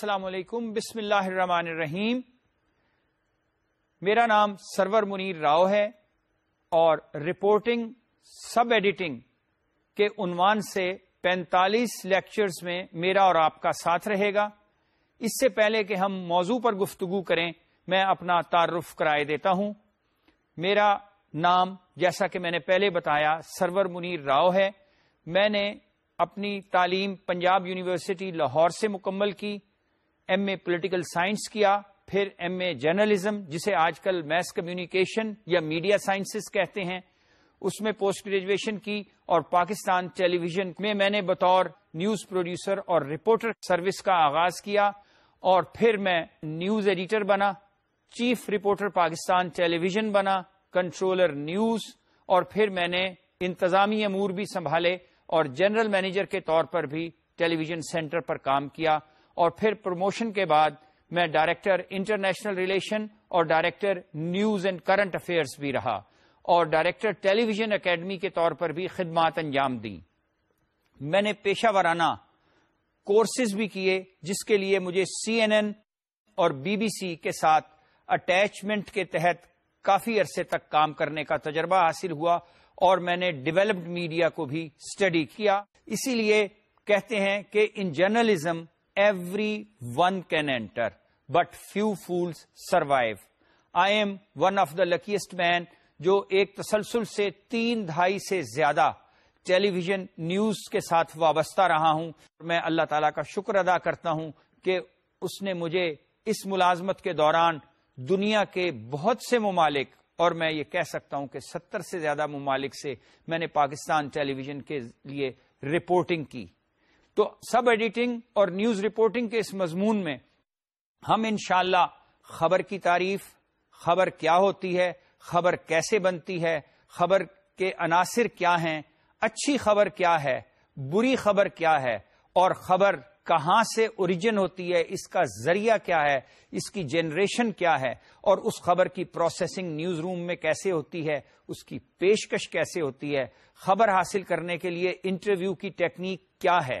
السلام علیکم، بسم اللہ الرحمن الرحیم۔ میرا نام سرور منیر راؤ ہے اور رپورٹنگ سب ایڈیٹنگ کے عنوان سے پینتالیس لیکچرز میں میرا اور آپ کا ساتھ رہے گا۔ اس سے پہلے کہ ہم موضوع پر گفتگو کریں، میں اپنا تعارف کرائے دیتا ہوں۔ میرا نام، جیسا کہ میں نے پہلے بتایا، سرور منیر راؤ ہے۔ میں نے اپنی تعلیم پنجاب یونیورسٹی لاہور سے مکمل کی۔ ایم اے پولیٹیکل سائنس کیا، پھر ایم اے جرنلزم، جسے آج کل میس کمیونیکیشن یا میڈیا سائنسز کہتے ہیں، اس میں پوسٹ گریجویشن کی اور پاکستان ٹیلی ویژن میں میں نے بطور نیوز پروڈیوسر اور رپورٹر سروس کا آغاز کیا اور پھر میں نیوز ایڈیٹر بنا، chief reporter Pakistan television بنا، کنٹرولر نیوز، اور پھر میں نے انتظامی امور بھی سنبھالے اور جنرل مینیجر کے طور پر بھی ٹیلی ویژن سینٹر پر کام کیا۔ اور پھر پروموشن کے بعد میں ڈائریکٹر انٹرنیشنل ریلیشن اور director news and current affairs بھی رہا اور ڈائریکٹر ٹیلی ویژن اکیڈمی کے طور پر بھی خدمات انجام دی میں نے پیشہ ورانہ کورسز بھی کیے جس کے لیے مجھے سی این این اور بی بی سی کے ساتھ اٹیچمنٹ کے تحت کافی عرصے تک کام کرنے کا تجربہ حاصل ہوا اور میں نے ڈیولپڈ میڈیا کو بھی اسٹڈی کیا۔ اسی لیے کہتے ہیں کہ in journalism everyone can enter but few fools survive I am one of the luckiest man جو ایک تسلسل سے تین دھائی سے زیادہ ٹیلی ویژن نیوز کے ساتھ وابستہ رہا ہوں۔ میں اللہ تعالی کا شکر ادا کرتا ہوں کہ اس نے مجھے اس ملازمت کے دوران دنیا کے بہت سے ممالک، اور میں یہ کہہ سکتا ہوں کہ ستر سے زیادہ ممالک سے میں نے پاکستان ٹیلی ویژن کے لیے رپورٹنگ کی۔ تو سب ایڈیٹنگ اور نیوز رپورٹنگ کے اس مضمون میں ہم انشاءاللہ خبر کی تعریف، خبر کیا ہوتی ہے، خبر کیسے بنتی ہے، خبر کے عناصر کیا ہیں، اچھی خبر کیا ہے، بری خبر کیا ہے، اور خبر کہاں سے اوریجن ہوتی ہے، اس کا ذریعہ کیا ہے، اس کی جنریشن کیا ہے، اور اس خبر کی پروسیسنگ نیوز روم میں کیسے ہوتی ہے، اس کی پیشکش کیسے ہوتی ہے، خبر حاصل کرنے کے لیے انٹرویو کی ٹیکنیک کیا ہے۔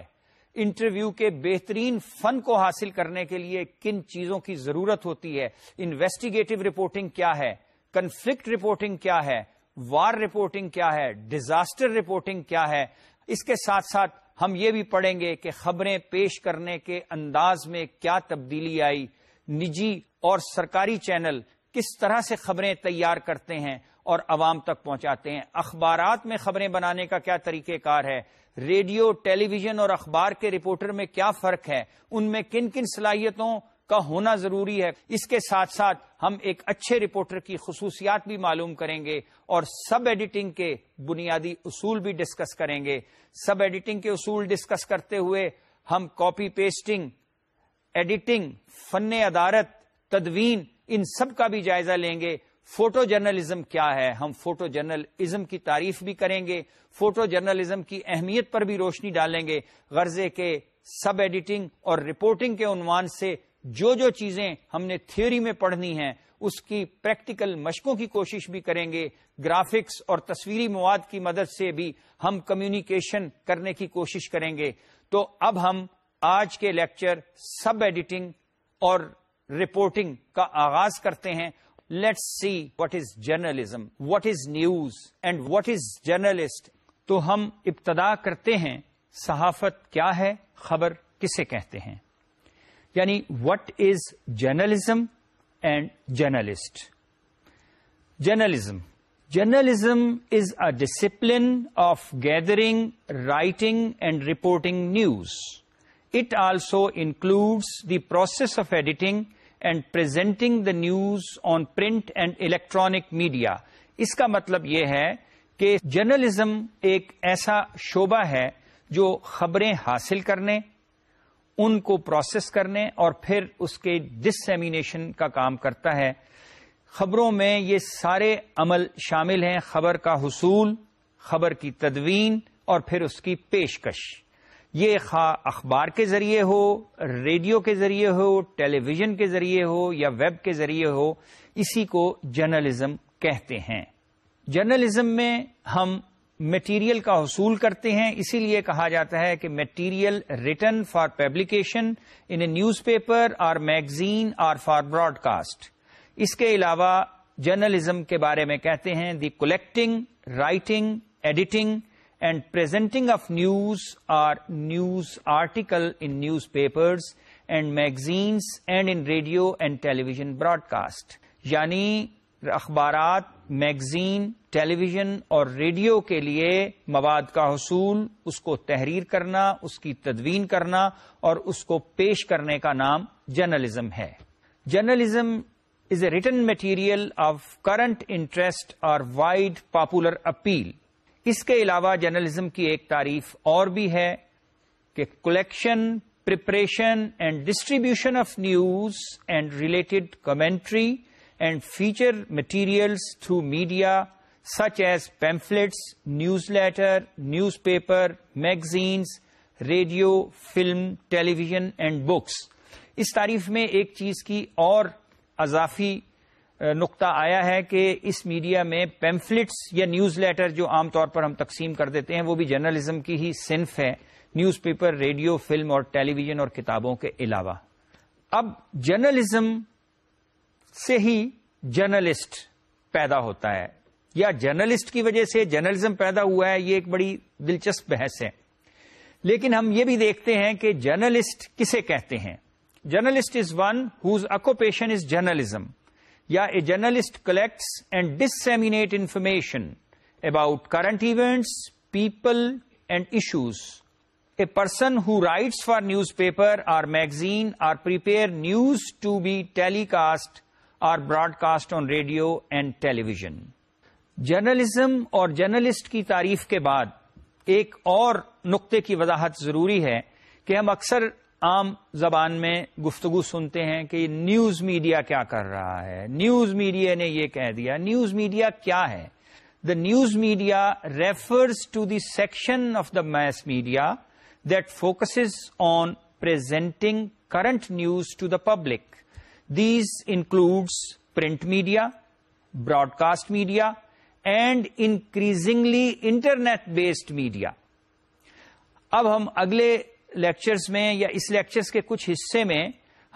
انٹرویو کے بہترین فن کو حاصل کرنے کے لیے کن چیزوں کی ضرورت ہوتی ہے؟ انویسٹیگیٹو رپورٹنگ کیا ہے؟ کنفلکٹ رپورٹنگ کیا ہے؟ وار رپورٹنگ کیا ہے؟ ڈیزاسٹر رپورٹنگ کیا ہے؟ اس کے ساتھ ساتھ ہم یہ بھی پڑھیں گے کہ خبریں پیش کرنے کے انداز میں کیا تبدیلی آئی؟ نجی اور سرکاری چینل کس طرح سے خبریں تیار کرتے ہیں؟ اور عوام تک پہنچاتے ہیں۔ اخبارات میں خبریں بنانے کا کیا طریقہ کار ہے؟ ریڈیو ٹیلی ویژن اور اخبار کے رپورٹر میں کیا فرق ہے؟ ان میں کن کن صلاحیتوں کا ہونا ضروری ہے؟ اس کے ساتھ ساتھ ہم ایک اچھے رپورٹر کی خصوصیات بھی معلوم کریں گے اور سب ایڈیٹنگ کے بنیادی اصول بھی ڈسکس کریں گے۔ سب ایڈیٹنگ کے اصول ڈسکس کرتے ہوئے ہم کاپی پیسٹنگ، ایڈیٹنگ، فن ادارت، تدوین، ان سب کا بھی جائزہ لیں گے۔ فوٹو جرنلزم کیا ہے؟ ہم فوٹو جرنلزم کی تعریف بھی کریں گے فوٹو جرنلزم کی اہمیت پر بھی روشنی ڈالیں گے۔ غرضے کے سب ایڈیٹنگ اور رپورٹنگ کے عنوان سے جو جو چیزیں ہم نے تھیوری میں پڑھنی ہیں، اس کی پریکٹیکل مشقوں کی کوشش بھی کریں گے۔ گرافکس اور تصویری مواد کی مدد سے بھی ہم کمیونیکیشن کرنے کی کوشش کریں گے۔ تو اب ہم آج کے لیکچر سب ایڈیٹنگ اور رپورٹنگ کا آغاز کرتے ہیں۔ Let's see what is journalism what is news and what is journalist تو ہم ابتدا کرتے ہیں، صحافت کیا ہے، خبر کسے کہتے ہیں؟ یعنی what is journalism and journalist journalism journalism is a discipline of gathering writing and reporting news it also includes the process of editing and presenting the news on print and electronic media اس کا مطلب یہ ہے کہ journalism ایک ایسا شعبہ ہے جو خبریں حاصل کرنے، ان کو پروسیس کرنے اور پھر اس کے ڈسمینیشن کا کام کرتا ہے۔ خبروں میں یہ سارے عمل شامل ہیں، خبر کا حصول، خبر کی تدوین اور پھر اس کی پیشکش۔ یہ خواہ اخبار کے ذریعے ہو، ریڈیو کے ذریعے ہو ٹیلی ویژن کے ذریعے ہو یا ویب کے ذریعے ہو، اسی کو جرنلزم کہتے ہیں۔ جرنلزم میں ہم میٹیریل کا حصول کرتے ہیں، اسی لیے کہا جاتا ہے کہ material written for publication in a newspaper, or magazine, or for broadcast اس کے علاوہ جرنلزم کے بارے میں کہتے ہیں، the collecting, writing, editing and presenting of news or news article in newspapers and magazines and in radio and television broadcast یعنی اخبارات magazine television اور ریڈیو کے لیے مواد کا حصول، اس کو تحریر کرنا، اس کی تدوین کرنا اور اس کو پیش کرنے کا نام جرنلزم ہے۔ Journalism is a written material of current interest اور وائڈ پاپولر اپیل اس کے علاوہ جرنلزم کی ایک تعریف اور بھی ہے کہ collection preparation and distribution of news and related commentary and feature materials through media such as pamphlets newsletter newspaper magazines radio film television and books اس تعریف میں ایک چیز کی اور اضافی نقطہ آیا ہے کہ اس میڈیا میں پیمفلٹس یا نیوز لیٹر جو عام طور پر ہم تقسیم کر دیتے ہیں، وہ بھی جرنلزم کی ہی صنف ہے نیوز پیپر ریڈیو فلم اور ٹیلی ویژن اور کتابوں کے علاوہ۔ اب جرنلزم سے ہی جرنلسٹ پیدا ہوتا ہے۔ یا جرنلسٹ کی وجہ سے جرنلزم پیدا ہوا ہے، یہ ایک بڑی دلچسپ بحث ہے۔ لیکن ہم یہ بھی دیکھتے ہیں کہ جرنلسٹ کسے کہتے ہیں؟ Journalist is one whose occupation is journalism یا a journalist collects and disseminate information about current events people and issues a person who writes for newspaper or magazine or prepare news to be telecast or broadcast on radio and television journalism اور journalist کی تعریف کے بعد ایک اور نقطے کی وضاحت ضروری ہے کہ ہم اکثر عام زبان میں گفتگو سنتے ہیں کہ نیوز میڈیا کیا کر رہا ہے۔ نیوز میڈیا نے یہ کہہ دیا، نیوز میڈیا کیا ہے؟ The news media refers to the section of the mass media that focuses on presenting current news to the public these includes print media broadcast media and increasingly internet based media اب ہم اگلے lectures میں یا اس lectures کے کچھ حصے میں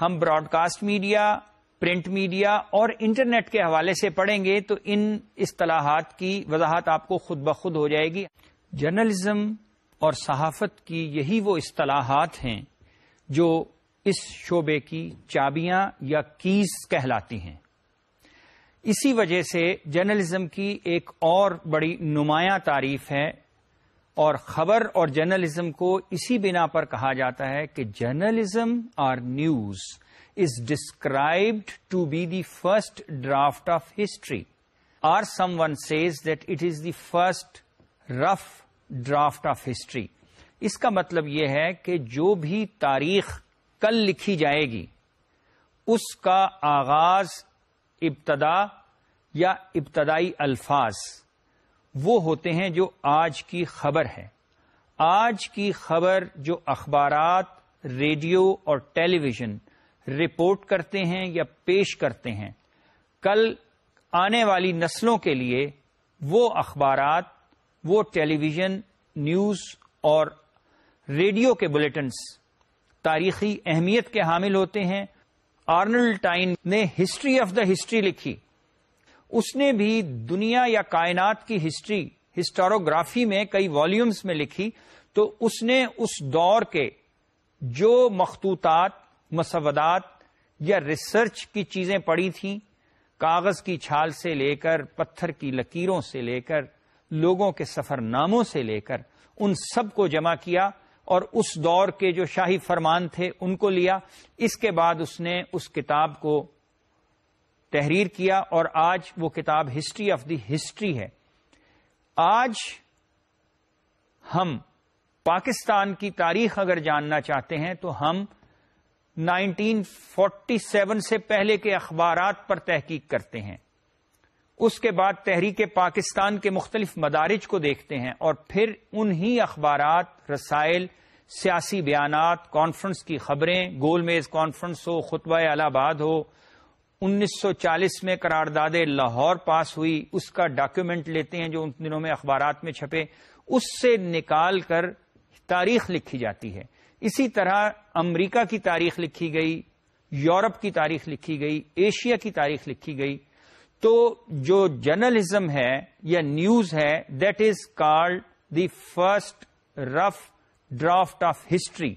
ہم broadcast media, print media اور انٹرنیٹ کے حوالے سے پڑھیں گے تو ان اصطلاحات کی وضاحت آپ کو خود بخود ہو جائے گی۔ جرنلزم اور صحافت کی یہی وہ اصطلاحات ہیں جو اس شعبے کی چابیاں یا کیز کہلاتی ہیں۔ اسی وجہ سے جرنلزم کی ایک اور بڑی نمایاں تعریف ہے اور خبر اور جرنلزم کو اسی بنا پر کہا جاتا ہے کہ journalism or news is described to be the first draft of history or some one says that it is the first rough draft of history اس کا مطلب یہ ہے کہ جو بھی تاریخ کل لکھی جائے گی اس کا آغاز ابتدا یا ابتدائی الفاظ. وہ ہوتے ہیں جو آج کی خبر ہے آج کی خبر جو اخبارات، ریڈیو اور ٹیلی ویژن رپورٹ کرتے ہیں یا پیش کرتے ہیں، کل آنے والی نسلوں کے لیے وہ اخبارات، وہ ٹیلی ویژن نیوز اور ریڈیو کے بلٹنس تاریخی اہمیت کے حامل ہوتے ہیں۔ آرنل ٹائن نے ہسٹری آف دا ہسٹری لکھی۔ اس نے بھی دنیا یا کائنات کی ہسٹری ہسٹوروگرافی میں کئی والیومز میں لکھی، تو اس نے اس دور کے جو مخطوطات مسودات یا ریسرچ کی چیزیں پڑی تھیں، کاغذ کی چھال سے لے کر، پتھر کی لکیروں سے لے کر، لوگوں کے سفر ناموں سے لے کر، ان سب کو جمع کیا اور اس دور کے جو شاہی فرمان تھے ان کو لیا۔ اس کے بعد اس نے اس کتاب کو تحریر کیا اور آج وہ کتاب ہسٹری آف دی ہسٹری ہے۔ آج ہم پاکستان کی تاریخ اگر جاننا چاہتے ہیں تو ہم نائنٹین فورٹی سیون سے پہلے کے اخبارات پر تحقیق کرتے ہیں۔ اس کے بعد تحریک پاکستان کے مختلف مدارج کو دیکھتے ہیں اور پھر انہی اخبارات، رسائل، سیاسی بیانات، کانفرنس کی خبریں، گول میز کانفرنس ہو، خطبہ الہ آباد ہو انیس سو چالیس میں قرارداد لاہور پاس ہوئی، اس کا ڈاکیومنٹ لیتے ہیں جو ان دنوں میں اخبارات میں چھپے، اس سے نکال کر تاریخ لکھی جاتی ہے۔ اسی طرح امریکہ کی تاریخ لکھی گئی، یورپ کی تاریخ لکھی گئی، ایشیا کی تاریخ لکھی گئی۔ تو جو جرنلزم ہے یا نیوز ہے، that is called the first rough draft of history.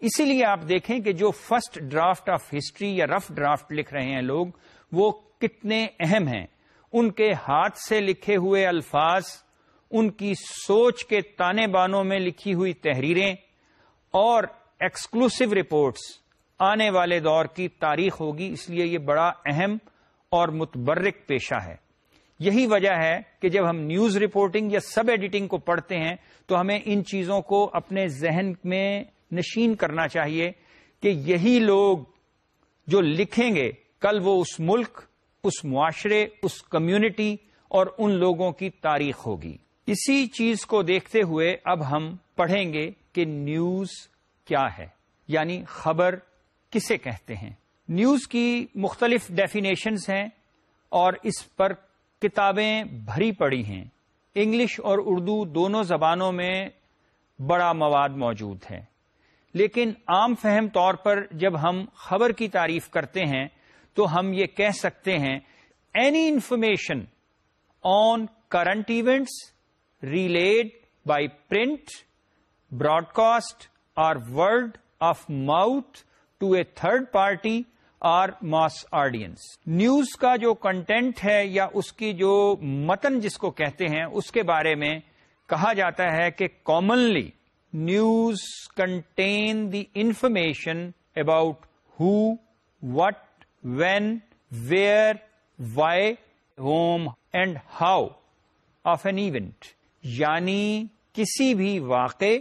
اسی لیے آپ دیکھیں کہ جو فرسٹ ڈرافٹ آف ہسٹری یا رف ڈرافٹ لکھ رہے ہیں لوگ، وہ کتنے اہم ہیں۔ ان کے ہاتھ سے لکھے ہوئے الفاظ، ان کی سوچ کے تانے بانوں میں لکھی ہوئی تحریریں اور ایکسکلوسو رپورٹس آنے والے دور کی تاریخ ہوگی۔ اس لیے یہ بڑا اہم اور متبرک پیشہ ہے۔ یہی وجہ ہے کہ جب ہم نیوز رپورٹنگ یا سب ایڈیٹنگ کو پڑھتے ہیں، تو ہمیں ان چیزوں کو اپنے ذہن میں نشین کرنا چاہیے کہ یہی لوگ جو لکھیں گے، کل وہ اس ملک، اس معاشرے، اس کمیونٹی اور ان لوگوں کی تاریخ ہوگی۔ اسی چیز کو دیکھتے ہوئے اب ہم پڑھیں گے کہ نیوز کیا ہے یعنی خبر کسے کہتے ہیں۔ نیوز کی مختلف ڈیفینیشنز ہیں اور اس پر کتابیں بھری پڑی ہیں۔ انگلش اور اردو دونوں زبانوں میں بڑا مواد موجود ہے۔ لیکن عام فہم طور پر جب ہم خبر کی تعریف کرتے ہیں تو ہم یہ کہہ سکتے ہیں any information on current events relayed by print broadcast or word of mouth to a third party or mass audience news کا جو کنٹینٹ ہے یا اس کی جو متن جس کو کہتے ہیں، اس کے بارے میں کہا جاتا ہے کہ commonly news contain the information about who, what, when, where, why, whom and how of an event. یعنی کسی بھی واقع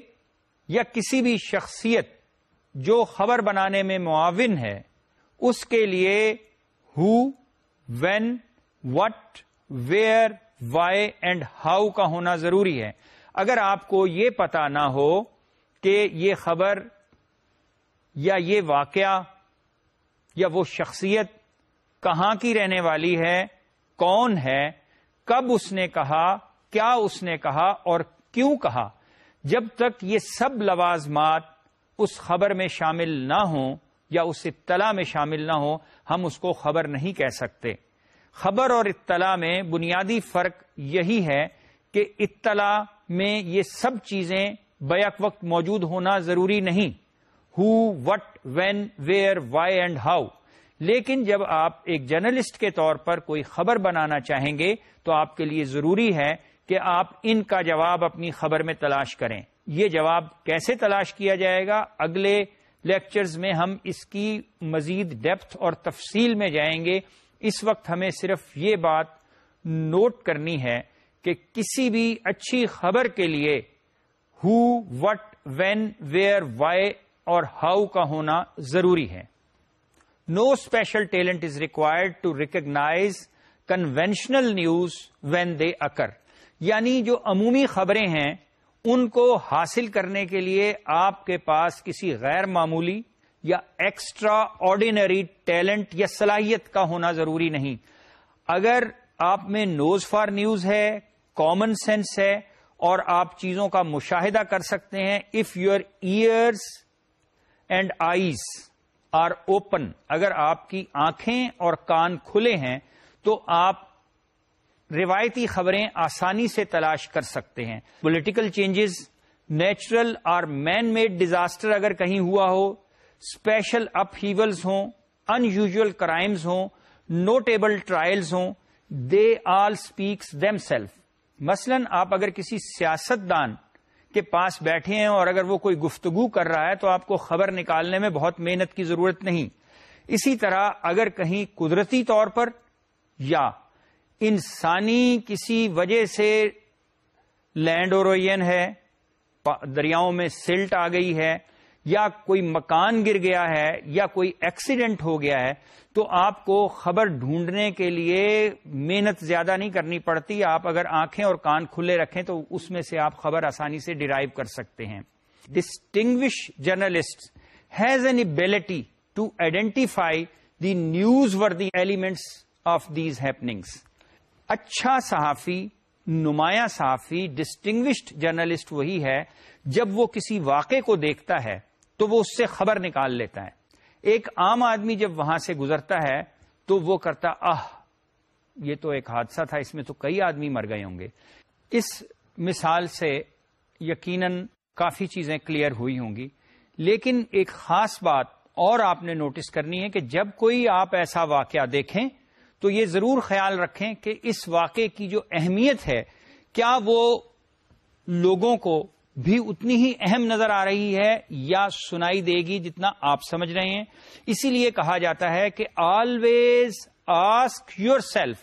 یا کسی بھی شخصیت جو خبر بنانے میں معاون ہے، اس کے لیے who, when, what, where, why and how کا ہونا ضروری ہے۔ اگر آپ کو یہ پتا نہ ہو کہ یہ خبر یا یہ واقعہ یا وہ شخصیت کہاں کی رہنے والی ہے، کون ہے، کب اس نے کہا، کیا اس نے کہا اور کیوں کہا، جب تک یہ سب لوازمات اس خبر میں شامل نہ ہوں یا اس اطلاع میں شامل نہ ہو ہم اس کو خبر نہیں کہہ سکتے۔ خبر اور اطلاع میں بنیادی فرق یہی ہے کہ اطلاع میں یہ سب چیزیں بیک وقت موجود ہونا ضروری نہیں۔ Who what when where why and how لیکن جب آپ ایک جرنلسٹ کے طور پر کوئی خبر بنانا چاہیں گے، تو آپ کے لیے ضروری ہے کہ آپ ان کا جواب اپنی خبر میں تلاش کریں۔ یہ جواب کیسے تلاش کیا جائے گا؟ اگلے لیکچرز میں ہم اس کی مزید ڈیپتھ اور تفصیل میں جائیں گے۔ اس وقت ہمیں صرف یہ بات نوٹ کرنی ہے کہ کسی بھی اچھی خبر کے لیے who what when where why اور ہاؤ کا ہونا ضروری ہے۔ No special talent is required to recognise conventional news when they occur یعنی جو عمومی خبریں ہیں، ان کو حاصل کرنے کے لیے آپ کے پاس کسی غیر معمولی یا ایکسٹرا آرڈینری ٹیلنٹ یا صلاحیت کا ہونا ضروری نہیں۔ اگر آپ میں نوز فار نیوز ہے کامن سینس ہے اور آپ چیزوں کا مشاہدہ کر سکتے ہیں. If your ears and eyes are open اگر آپ کی آنکھیں اور کان کھلے ہیں تو آپ روایتی خبریں آسانی سے تلاش کر سکتے ہیں. پولیٹیکل چینجز نیچرل اور مین میڈ ڈیزاسٹر اگر کہیں ہوا ہو اسپیشل اپ ہیولز ہوں ان یوژل کرائمز ہوں نوٹیبل ٹرائلز ہوں they all speaks them self مثلاً آپ اگر کسی سیاست دان کے پاس بیٹھے ہیں اور اگر وہ کوئی گفتگو کر رہا ہے تو آپ کو خبر نکالنے میں بہت محنت کی ضرورت نہیں۔ اسی طرح اگر کہیں قدرتی طور پر یا انسانی کسی وجہ سے لینڈ اوروین ہے دریاؤں میں سلٹ آ گئی ہے یا کوئی مکان گر گیا ہے یا کوئی ایکسیڈنٹ ہو گیا ہے، تو آپ کو خبر ڈھونڈنے کے لیے محنت زیادہ نہیں کرنی پڑتی۔ آپ اگر آنکھیں اور کان کھلے رکھیں تو اس میں سے آپ خبر آسانی سے ڈرائیو کر سکتے ہیں۔ Distinguish journalist has an ability to identify the news or the elements of these happenings اچھا صحافی، نمایاں صحافی ڈسٹنگوشڈ جرنلسٹ وہی ہے جب وہ کسی واقعے کو دیکھتا ہے۔ تو وہ اس سے خبر نکال لیتا ہے۔ ایک عام آدمی جب وہاں سے گزرتا ہے تو وہ کرتا، آہ، یہ تو ایک حادثہ تھا، اس میں تو کئی آدمی مر گئے ہوں گے۔ اس مثال سے یقیناً کافی چیزیں کلیئر ہوئی ہوں گی۔ لیکن ایک خاص بات اور آپ نے نوٹس کرنی ہے کہ جب کوئی آپ ایسا واقعہ دیکھیں تو یہ ضرور خیال رکھیں کہ اس واقعے کی جو اہمیت ہے، کیا وہ لوگوں کو بھی اتنی ہی اہم نظر آ رہی ہے یا سنائی دے گی جتنا آپ سمجھ رہے ہیں۔ اسی لیے کہا جاتا ہے کہ always ask yourself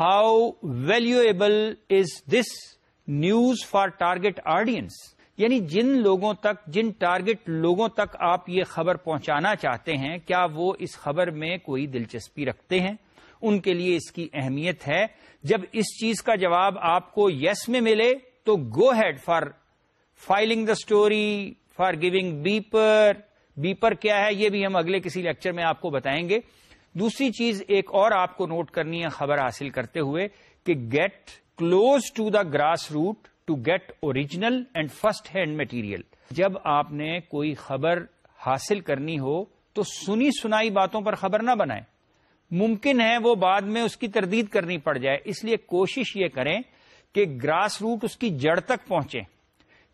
how valuable is this news for target audience یعنی جن لوگوں تک، جن ٹارگٹ لوگوں تک آپ یہ خبر پہنچانا چاہتے ہیں، کیا وہ اس خبر میں کوئی دلچسپی رکھتے ہیں؟ ان کے لیے اس کی اہمیت ہے۔ جب اس چیز کا جواب آپ کو یس میں ملے تو go head for filing the story for giving beeper beeper کیا ہے؟ یہ بھی ہم اگلے کسی لیکچر میں آپ کو بتائیں گے۔ دوسری چیز ایک اور آپ کو نوٹ کرنی ہے خبر حاصل کرتے ہوئے کہ get close to the grass root to get original and first hand material جب آپ نے کوئی خبر حاصل کرنی ہو تو سنی سنائی باتوں پر خبر نہ بنائیں۔ ممکن ہے وہ بعد میں اس کی تردید کرنی پڑ جائے۔ اس لیے کوشش یہ کریں کہ گراس روٹ اس کی جڑ تک پہنچے۔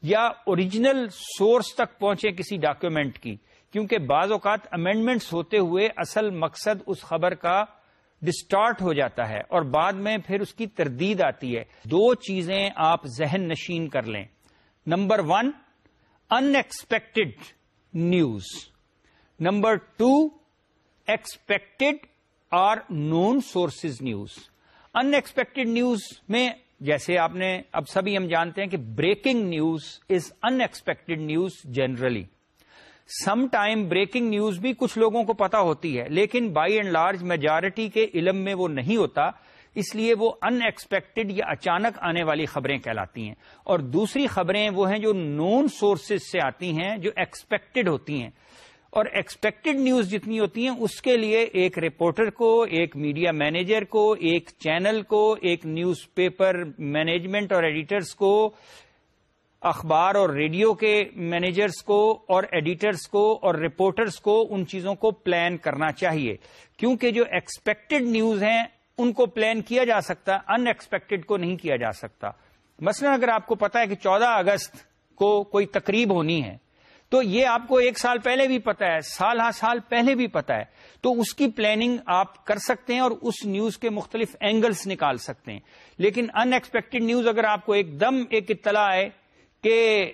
یا اوریجنل سورس تک پہنچے کسی ڈاکومنٹ کی، کیونکہ بعض اوقات امینڈمنٹس ہوتے ہوئے اصل مقصد اس خبر کا ڈسٹارٹ ہو جاتا ہے اور بعد میں پھر اس کی تردید آتی ہے۔ دو چیزیں آپ ذہن نشین کر لیں۔ Number one unexpected news number two expected or known sources news unexpected news میں جیسے آپ نے اب سبھی ہم جانتے ہیں کہ breaking news is unexpected news generally some time breaking news بھی کچھ لوگوں کو پتا ہوتی ہے، لیکن بائی اینڈ لارج میجارٹی کے علم میں وہ نہیں ہوتا، اس لیے وہ ان ایکسپیکٹڈ یا اچانک آنے والی خبریں کہلاتی ہیں۔ اور دوسری خبریں وہ ہیں جو نون سورسز سے آتی ہیں، جو ایکسپیکٹڈ ہوتی ہیں۔ اور ایکسپیکٹڈ نیوز جتنی ہوتی ہیں، اس کے لیے ایک رپورٹر کو، ایک میڈیا مینیجر کو، ایک چینل کو، ایک نیوز پیپر مینجمنٹ اور ایڈیٹرز کو، اخبار اور ریڈیو کے مینیجرز کو اور ایڈیٹرز کو اور رپورٹرز کو ان چیزوں کو پلان کرنا چاہیے۔ کیونکہ جو ایکسپیکٹڈ نیوز ہیں، ان کو پلان کیا جا سکتا ان ایکسپیکٹڈ کو نہیں کیا جا سکتا۔ مثلا اگر آپ کو پتا ہے کہ چودہ اگست کو کوئی تقریب ہونی ہے تو یہ آپ کو ایک سال پہلے بھی پتا ہے، سال ہاں سال پہلے بھی پتا ہے۔ تو اس کی پلاننگ آپ کر سکتے ہیں اور اس نیوز کے مختلف اینگلز نکال سکتے ہیں۔ لیکن ان ایکسپیکٹڈ نیوز اگر آپ کو ایک دم ایک اطلاع ہے کہ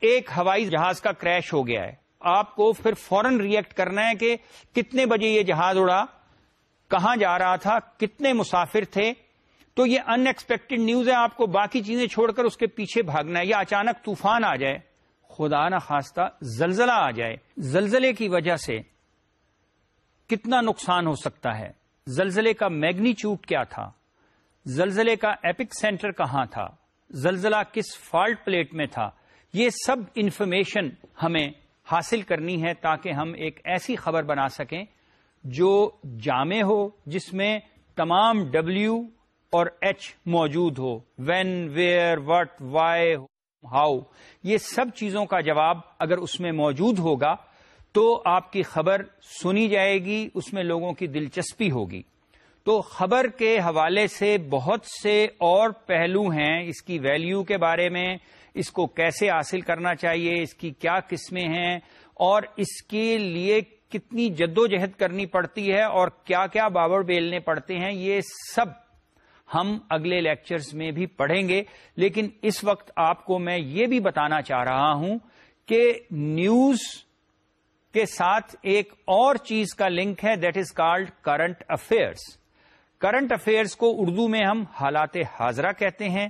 ایک ہوائی جہاز کا کریش ہو گیا ہے، آپ کو پھر فورن ریئیکٹ کرنا ہے کہ کتنے بجے یہ جہاز اڑا، کہاں جا رہا تھا، کتنے مسافر تھے۔ تو یہ ان ایکسپیکٹڈ نیوز ہے، آپ کو باقی چیزیں چھوڑ کر اس کے پیچھے بھاگنا ہے۔ یا اچانک طوفان آ جائے۔ خدا نہ خواستہ زلزلہ آ جائے، زلزلے کی وجہ سے کتنا نقصان ہو سکتا ہے؟ زلزلے کا میگنیچیوڈ کیا تھا؟ زلزلے کا ایپک سینٹر کہاں تھا؟ زلزلہ کس فالٹ پلیٹ میں تھا؟ یہ سب انفارمیشن ہمیں حاصل کرنی ہے تاکہ ہم ایک ایسی خبر بنا سکیں جو جامع ہو، جس میں تمام ڈبلو اور ایچ موجود ہو۔ When where what why how, یہ سب چیزوں کا جواب اگر اس میں موجود ہوگا تو آپ کی خبر سنی جائے گی، اس میں لوگوں کی دلچسپی ہوگی۔ تو خبر کے حوالے سے بہت سے اور پہلو ہیں اس کی ویلیو کے بارے میں، اس کو کیسے حاصل کرنا چاہیے، اس کی کیا قسمیں ہیں، اور اس کے لیے کتنی جدوجہد کرنی پڑتی ہے اور کیا کیا باور بیلنے پڑتے ہیں، یہ سب ہم اگلے لیکچرز میں بھی پڑھیں گے۔ لیکن اس وقت آپ کو میں یہ بھی بتانا چاہ رہا ہوں کہ نیوز کے ساتھ ایک اور چیز کا لنک ہے that is called current affairs current affairs کو اردو میں ہم حالات حاضرہ کہتے ہیں۔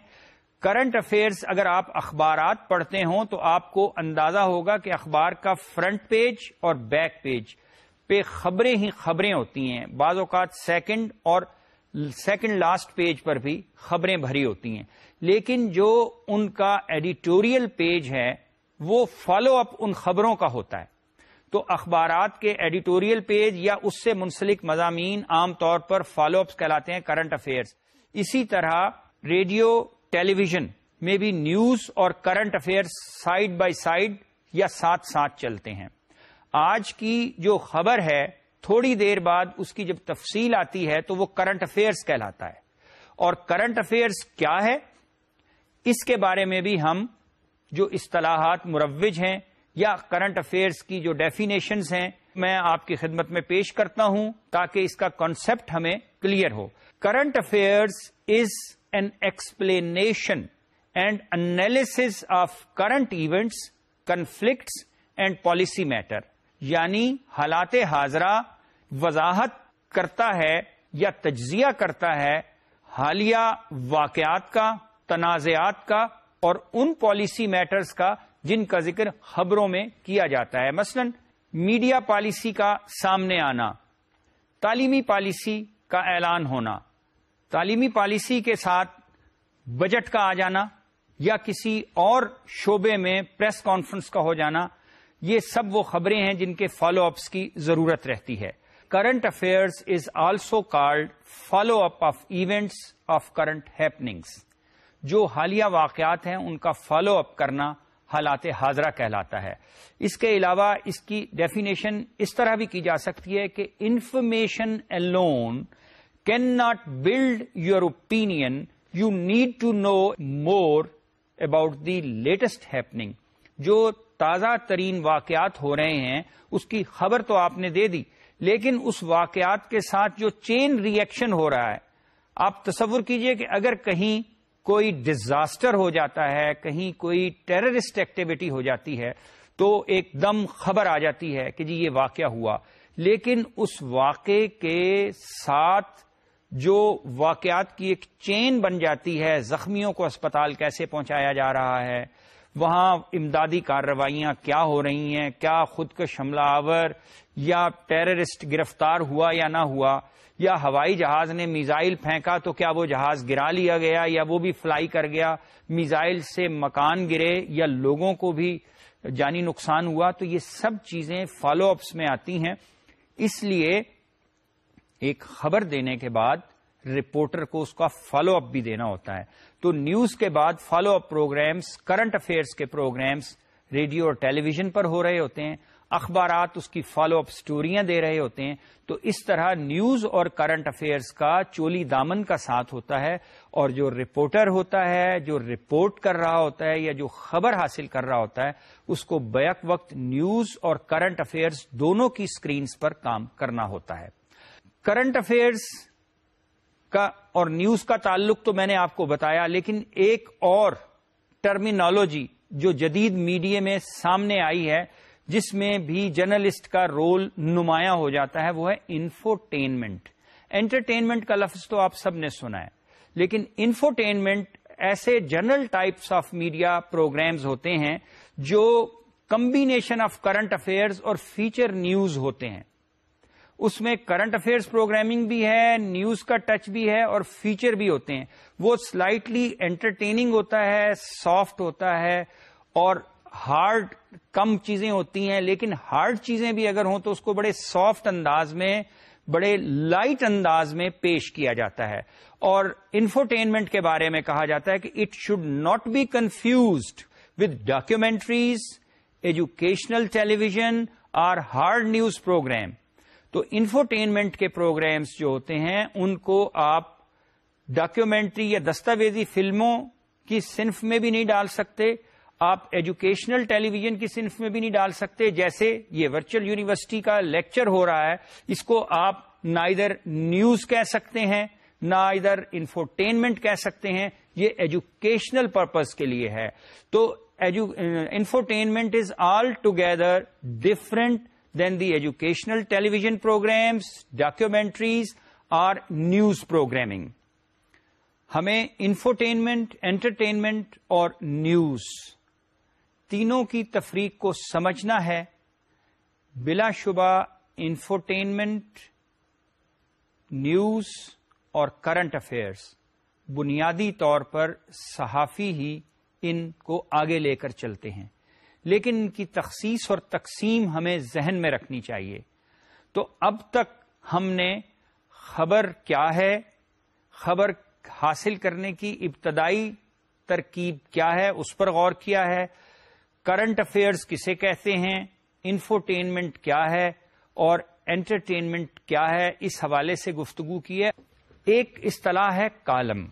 کرنٹ افیئرس اگر آپ اخبارات پڑھتے ہوں تو آپ کو اندازہ ہوگا کہ اخبار کا فرنٹ پیج اور بیک پیج پہ خبریں ہی خبریں ہوتی ہیں۔ بعض اوقات سیکنڈ اور سیکنڈ لاسٹ پیج پر بھی خبریں بھری ہوتی ہیں۔ لیکن جو ان کا ایڈیٹوریل پیج ہے، وہ فالو اپ ان خبروں کا ہوتا ہے۔ تو اخبارات کے ایڈیٹوریل پیج یا اس سے منسلک مضامین عام طور پر فالو اپس کہلاتے ہیں کرنٹ افیئرس اسی طرح ریڈیو ٹیلی ویژن میں بھی نیوز اور current affair side by side یا ساتھ ساتھ چلتے ہیں۔ آج کی جو خبر ہے تھوڑی دیر بعد اس کی جب تفصیل آتی ہے تو وہ کرنٹ افیئرس کہلاتا ہے۔ اور کرنٹ افیئرس کیا ہے؟ اس کے بارے میں بھی ہم جو اصطلاحات مروج ہیں یا کرنٹ افیئرس کی جو ڈیفینیشنز ہیں، میں آپ کی خدمت میں پیش کرتا ہوں تاکہ اس کا کانسیپٹ ہمیں clear who. Current affairs is an explanation and analysis of current events conflicts and policy matter یعنی حالات حاضرہ وضاحت کرتا ہے یا تجزیہ کرتا ہے حالیہ واقعات کا، تنازعات کا اور ان پالیسی میٹرز کا جن کا ذکر خبروں میں کیا جاتا ہے۔ مثلا میڈیا پالیسی کا سامنے آنا، تعلیمی پالیسی کا اعلان ہونا، تعلیمی پالیسی کے ساتھ بجٹ کا آ جانا یا کسی اور شعبے میں پریس کانفرنس کا ہو جانا۔ یہ سب وہ خبریں ہیں جن کے فالو اپس کی ضرورت رہتی ہے۔ Current affairs is also called follow up of events of current happenings جو حالیہ واقعات ہیں، ان کا فالو اپ کرنا حالات حاضرہ کہلاتا ہے۔ اس کے علاوہ اس کی ڈیفینیشن اس طرح بھی کی جا سکتی ہے کہ information alone can not build your opinion you need to know more about the latest happening جو تازہ ترین واقعات ہو رہے ہیں، اس کی خبر تو آپ نے دے دی، لیکن اس واقعات کے ساتھ جو چین ری ایکشن ہو رہا ہے، آپ تصور کیجیے کہ اگر کہیں کوئی ڈیزاسٹر ہو جاتا ہے، کہیں کوئی ٹیررسٹ ایکٹیویٹی ہو جاتی ہے، تو ایک دم خبر آ جاتی ہے کہ جی یہ واقعہ ہوا۔ لیکن اس واقعے کے ساتھ جو واقعات کی ایک چین بن جاتی ہے، زخمیوں کو اسپتال کیسے پہنچایا جا رہا ہے وہاں امدادی کارروائیاں کیا ہو رہی ہیں؟ کیا خود کا شملہ آور یا ٹیررسٹ گرفتار ہوا یا نہ ہوا؟ یا ہوائی جہاز نے میزائل پھینکا تو کیا وہ جہاز گرا لیا گیا یا وہ بھی فلائی کر گیا؟ میزائل سے مکان گرے یا لوگوں کو بھی جانی نقصان ہوا؟ تو یہ سب چیزیں فالو اپس میں آتی ہیں۔ اس لیے ایک خبر دینے کے بعد رپورٹر کو اس کا فالو اپ بھی دینا ہوتا ہے۔ تو نیوز کے بعد follow up programmes current affairs کے پروگرامز ریڈیو اور ٹیلی ویژن پر ہو رہے ہوتے ہیں، اخبارات اس کی فالو اپ سٹوریاں دے رہے ہوتے ہیں۔ تو اس طرح نیوز اور کرنٹ افیئرس کا چولی دامن کا ساتھ ہوتا ہے اور جو رپورٹر ہوتا ہے، جو رپورٹ کر رہا ہوتا ہے یا جو خبر حاصل کر رہا ہوتا ہے، اس کو بیک وقت نیوز اور کرنٹ افیئرس دونوں کی سکرینز پر کام کرنا ہوتا ہے۔ کرنٹ افیئرس کا اور نیوز کا تعلق تو میں نے آپ کو بتایا، لیکن ایک اور ٹرمینالوجی جو جدید میڈیا میں سامنے آئی ہے، جس میں بھی جرنلسٹ کا رول نمایاں ہو جاتا ہے، وہ ہے انفوٹینمنٹ انٹرٹینمنٹ کا لفظ تو آپ سب نے سنا ہے، لیکن انفوٹینمنٹ ایسے general types of media programmes ہوتے ہیں جو کمبینیشن آف کرنٹ افیئرز اور فیچر نیوز ہوتے ہیں۔ اس میں کرنٹ افیئرس پروگرامنگ بھی ہے نیوز کا ٹچ بھی ہے اور فیچر بھی ہوتے ہیں. وہ سلائٹلی انٹرٹیننگ ہوتا ہے سافٹ ہوتا ہے اور ہارڈ کم چیزیں ہوتی ہیں، لیکن ہارڈ چیزیں بھی اگر ہوں تو اس کو بڑے سافٹ انداز میں، بڑے لائٹ انداز میں پیش کیا جاتا ہے۔ اور انفوٹینمنٹ کے بارے میں کہا جاتا ہے کہ it should not be confused with documentaries educational television or hard news program تو انفوٹینمنٹ کے پروگرامز جو ہوتے ہیں، ان کو آپ ڈاکومینٹری یا دستاویزی فلموں کی صنف میں بھی نہیں ڈال سکتے، آپ ایجوکیشنل ٹیلی ویژن کی صنف میں بھی نہیں ڈال سکتے، جیسے یہ ورچوئل یونیورسٹی کا لیکچر ہو رہا ہے، اس کو آپ نہ ادھر نیوز کہہ سکتے ہیں، نہ ادھر انفوٹینمنٹ کہہ سکتے ہیں، یہ ایجوکیشنل پرپز کے لیے ہے۔ تو infotainment is altogether different than the educational television programs documentaries اور نیوز پروگرامنگ ہمیں انفوٹینمنٹ انٹرٹینمنٹ اور نیوز تینوں کی تفریق کو سمجھنا ہے۔ بلا شبہ انفوٹینمنٹ نیوز اور کرنٹ افیئرس بنیادی طور پر صحافی ہی ان کو آگے لے کر چلتے ہیں۔ لیکن ان کی تخصیص اور تقسیم ہمیں ذہن میں رکھنی چاہیے۔ تو اب تک ہم نے خبر کیا ہے؟ خبر حاصل کرنے کی ابتدائی ترکیب کیا ہے؟ اس پر غور کیا ہے؟ کرنٹ افیئرز کسے کہتے ہیں؟ انفوٹینمنٹ کیا ہے؟ اور انٹرٹینمنٹ کیا ہے؟ اس حوالے سے گفتگو کی ہے۔ ایک اصطلاح ہے کالم۔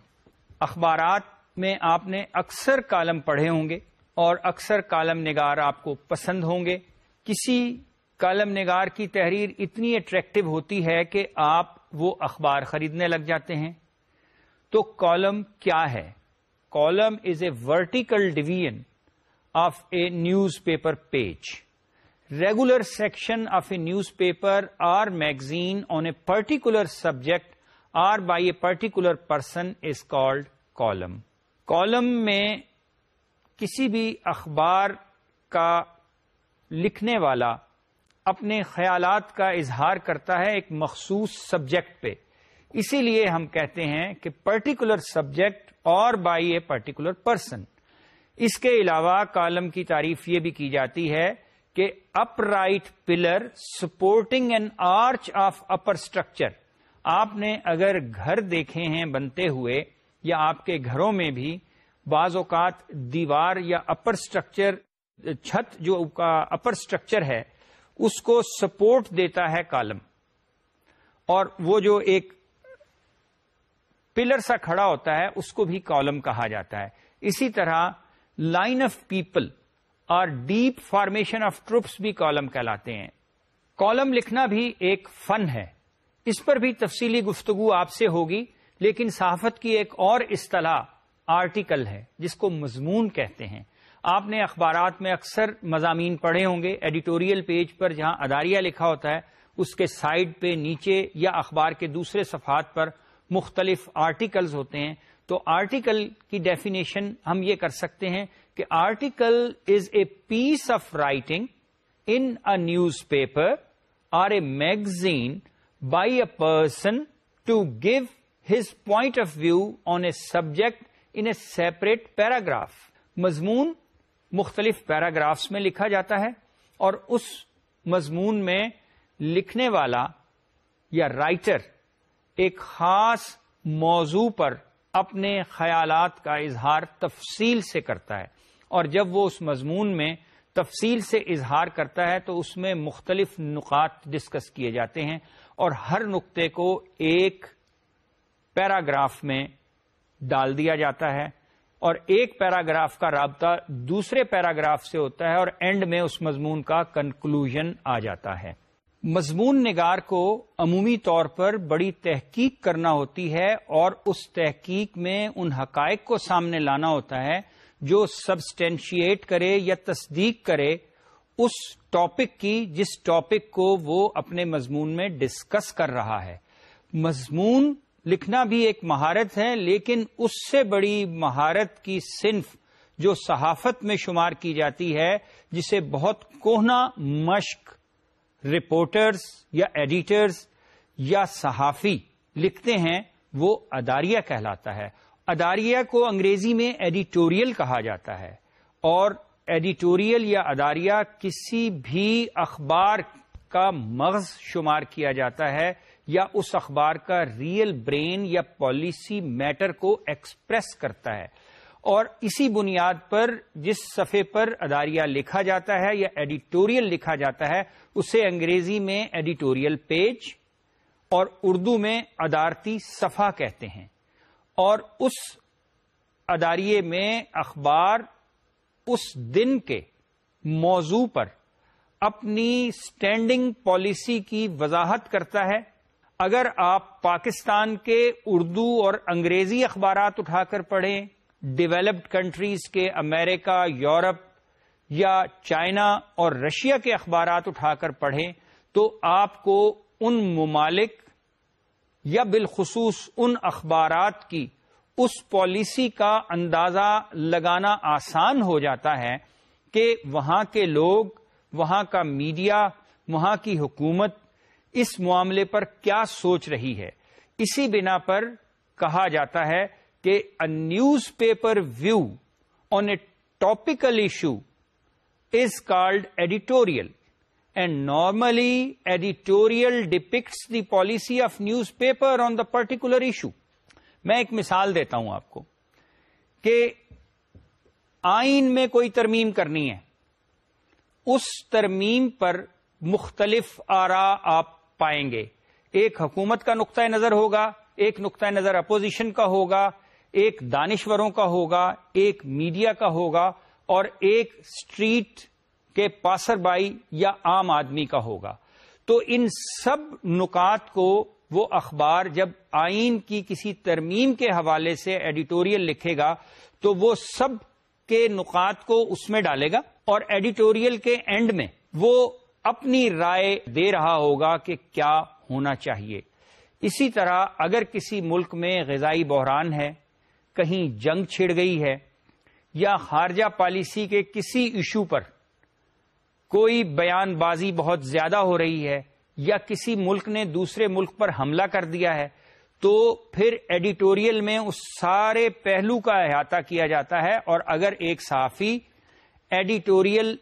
اخبارات میں آپ نے اکثر کالم پڑھے ہوں گے۔ اور اکثر کالم نگار آپ کو پسند ہوں گے۔ کسی کالم نگار کی تحریر اتنی اٹریکٹو ہوتی ہے کہ آپ وہ اخبار خریدنے لگ جاتے ہیں۔ تو کالم کیا ہے؟ Column is a vertical division of a newspaper page regular section of a newspaper or magazine on a particular subject or by a particular person is called column column میں کسی بھی اخبار کا لکھنے والا اپنے خیالات کا اظہار کرتا ہے ایک مخصوص سبجیکٹ پہ۔ اسی لیے ہم کہتے ہیں کہ پرٹیکولر سبجیکٹ اور بائی اے پرٹیکولر پرسن۔ اس کے علاوہ کالم کی تعریف یہ بھی کی جاتی ہے کہ upright pillar supporting an arch of upper structure آپ نے اگر گھر دیکھے ہیں بنتے ہوئے یا آپ کے گھروں میں بھی بعض اوقات دیوار یا اپر اسٹرکچر چھت جو اپر اسٹرکچر ہے، اس کو سپورٹ دیتا ہے کالم۔ اور وہ جو ایک پلر سا کھڑا ہوتا ہے، اس کو بھی کالم کہا جاتا ہے۔ اسی طرح لائن آف پیپل اور ڈیپ فارمیشن آف ٹروپس بھی کالم کہلاتے ہیں۔ کالم لکھنا بھی ایک فن ہے۔ اس پر بھی تفصیلی گفتگو آپ سے ہوگی، لیکن صحافت کی ایک اور اصطلاح آرٹیکل ہے، جس کو مضمون کہتے ہیں۔ آپ نے اخبارات میں اکثر مضامین پڑھے ہوں گے۔ ایڈیٹوریل پیج پر جہاں اداریہ لکھا ہوتا ہے، اس کے سائڈ پہ نیچے یا اخبار کے دوسرے صفحات پر مختلف آرٹیکلز ہوتے ہیں۔ تو آرٹیکل کی ڈیفینیشن ہم یہ کر سکتے ہیں کہ article is a piece of writing in a newspaper or a magazine by a person to give his point of view on a subject in a separate paragraph مضمون مختلف پیراگرافس میں لکھا جاتا ہے اور اس مضمون میں لکھنے والا یا رائٹر ایک خاص موضوع پر اپنے خیالات کا اظہار تفصیل سے کرتا ہے اور جب وہ اس مضمون میں تفصیل سے اظہار کرتا ہے تو اس میں مختلف نکات ڈسکس کیے جاتے ہیں اور ہر نقطے کو ایک پیراگراف میں ڈال دیا جاتا ہے اور ایک پیراگراف کا رابطہ دوسرے پیراگراف سے ہوتا ہے اور اینڈ میں اس مضمون کا کنکلوژن آ جاتا ہے۔ مضمون نگار کو عمومی طور پر بڑی تحقیق کرنا ہوتی ہے اور اس تحقیق میں ان حقائق کو سامنے لانا ہوتا ہے جو سبسٹینشیٹ کرے یا تصدیق کرے اس ٹاپک کی جس ٹاپک کو وہ اپنے مضمون میں ڈسکس کر رہا ہے۔ مضمون لکھنا بھی ایک مہارت ہے، لیکن اس سے بڑی مہارت کی صنف جو صحافت میں شمار کی جاتی ہے، جسے بہت کوہنا، مشق، رپورٹرز یا ایڈیٹرز یا صحافی لکھتے ہیں، وہ اداریہ کہلاتا ہے۔ اداریہ کو انگریزی میں ایڈیٹوریل کہا جاتا ہے۔ اور ایڈیٹوریل یا اداریہ کسی بھی اخبار کا مغز شمار کیا جاتا ہے یا اس اخبار کا ریئل برین یا پالیسی میٹر کو ایکسپریس کرتا ہے اور اسی بنیاد پر جس صفحے پر اداریہ لکھا جاتا ہے یا ایڈیٹوریل لکھا جاتا ہے، اسے انگریزی میں ایڈیٹوریل پیج اور اردو میں ادارتی صفحہ کہتے ہیں۔ اور اس اداریے میں اخبار اس دن کے موضوع پر اپنی اسٹینڈنگ پالیسی کی وضاحت کرتا ہے۔ اگر آپ پاکستان کے اردو اور انگریزی اخبارات اٹھا کر پڑھیں ڈیولپڈ کنٹریز کے امریکہ، یورپ یا چائنا اور رشیا کے اخبارات اٹھا کر پڑھیں، تو آپ کو ان ممالک یا بالخصوص ان اخبارات کی اس پالیسی کا اندازہ لگانا آسان ہو جاتا ہے کہ وہاں کے لوگ، وہاں کا میڈیا وہاں کی حکومت اس معاملے پر کیا سوچ رہی ہے اسی بنا پر کہا جاتا ہے کہ a newspaper view on a topical issue is called editorial. And normally, editorial depicts the policy of newspaper on the particular issue. میں ایک مثال دیتا ہوں آپ کو کہ آئین میں کوئی ترمیم کرنی ہے اس ترمیم پر مختلف آرا آپ پائیں گے۔ ایک حکومت کا نقطۂ نظر ہوگا، ایک نقطۂ نظر اپوزیشن کا ہوگا، ایک دانشوروں کا ہوگا، ایک میڈیا کا ہوگا اور ایک اسٹریٹ کے پاسر بائی یا عام آدمی کا ہوگا۔ تو ان سب نکات کو وہ اخبار جب آئین کی کسی ترمیم کے حوالے سے ایڈیٹوریل لکھے گا، تو وہ سب کے نکات کو اس میں ڈالے گا اور ایڈیٹوریل کے اینڈ میں وہ اپنی رائے دے رہا ہوگا کہ کیا ہونا چاہیے۔ اسی طرح اگر کسی ملک میں غذائی بحران ہے، کہیں جنگ چھڑ گئی ہے یا خارجہ پالیسی کے کسی ایشو پر کوئی بیان بازی بہت زیادہ ہو رہی ہے یا کسی ملک نے دوسرے ملک پر حملہ کر دیا ہے، تو پھر ایڈیٹوریل میں اس سارے پہلو کا احاطہ کیا جاتا ہے۔ اور اگر ایک صحافی ایڈیٹوریل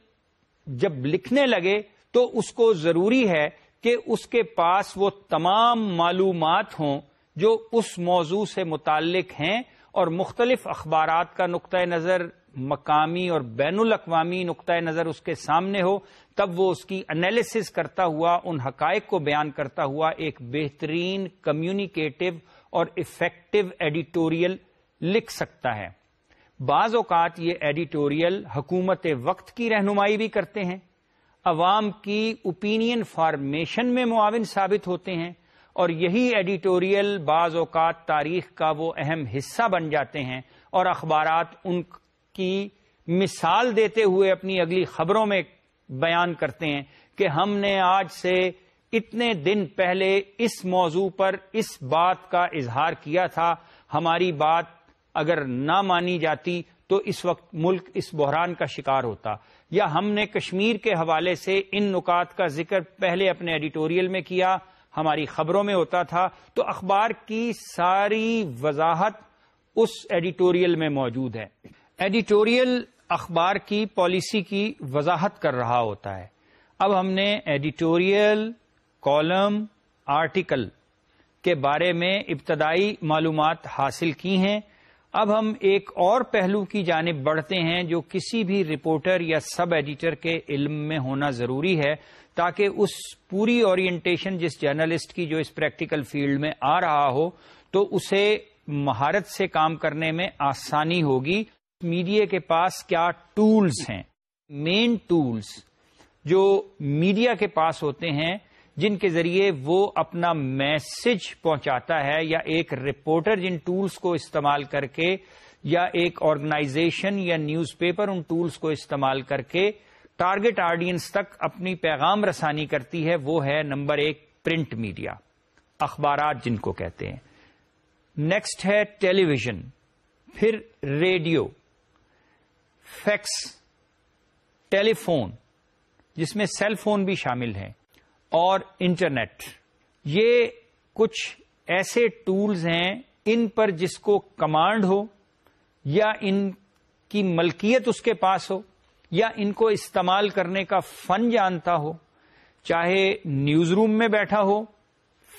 جب لکھنے لگے تو اس کو ضروری ہے کہ اس کے پاس وہ تمام معلومات ہوں جو اس موضوع سے متعلق ہیں اور مختلف اخبارات کا نقطۂ نظر، مقامی اور بین الاقوامی نقطۂ نظر اس کے سامنے ہو، تب وہ اس کی انالیسس کرتا ہوا، ان حقائق کو بیان کرتا ہوا ایک بہترین کمیونیکیٹو اور افیکٹو ایڈیٹوریل لکھ سکتا ہے۔ بعض اوقات یہ ایڈیٹوریل حکومت وقت کی رہنمائی بھی کرتے ہیں۔ عوام کی اوپینین فارمیشن میں معاون ثابت ہوتے ہیں اور یہی ایڈیٹوریل بعض اوقات تاریخ کا وہ اہم حصہ بن جاتے ہیں اور اخبارات ان کی مثال دیتے ہوئے اپنی اگلی خبروں میں بیان کرتے ہیں کہ ہم نے آج سے اتنے دن پہلے اس موضوع پر اس بات کا اظہار کیا تھا۔ ہماری بات اگر نہ مانی جاتی تو اس وقت ملک اس بحران کا شکار ہوتا۔ یا ہم نے کشمیر کے حوالے سے ان نکات کا ذکر پہلے اپنے ایڈیٹوریل میں کیا، ہماری خبروں میں ہوتا تھا، تو اخبار کی ساری وضاحت اس ایڈیٹوریل میں موجود ہے۔ ایڈیٹوریل اخبار کی پالیسی کی وضاحت کر رہا ہوتا ہے۔ اب ہم نے ایڈیٹوریل کالم، آرٹیکل کے بارے میں ابتدائی معلومات حاصل کی ہیں۔ اب ہم ایک اور پہلو کی جانب بڑھتے ہیں جو کسی بھی رپورٹر یا سب ایڈیٹر کے علم میں ہونا ضروری ہے تاکہ اس پوری اورینٹیشن جس جرنلسٹ کی جو اس پریکٹیکل فیلڈ میں آ رہا ہو تو اسے مہارت سے کام کرنے میں آسانی ہوگی۔ میڈیا کے پاس کیا ٹولز ہیں؟ مین ٹولز جو میڈیا کے پاس ہوتے ہیں جن کے ذریعے وہ اپنا میسج پہنچاتا ہے یا ایک رپورٹر جن ٹولز کو استعمال کر کے یا ایک آرگنائزیشن یا نیوز پیپر ان ٹولز کو استعمال کر کے ٹارگٹ آڈینس تک اپنی پیغام رسانی کرتی ہے، وہ ہے نمبر ایک پرنٹ میڈیا، اخبارات جن کو کہتے ہیں۔ نیکسٹ ہے ٹیلی ویژن پھر ریڈیو، فیکس، ٹیلی فون، جس میں سیل فون بھی شامل ہیں۔ اور انٹرنیٹ۔ یہ کچھ ایسے ٹولز ہیں، ان پر جس کو کمانڈ ہو، یا ان کی ملکیت اس کے پاس ہو، یا ان کو استعمال کرنے کا فن جانتا ہو، چاہے نیوز روم میں بیٹھا ہو،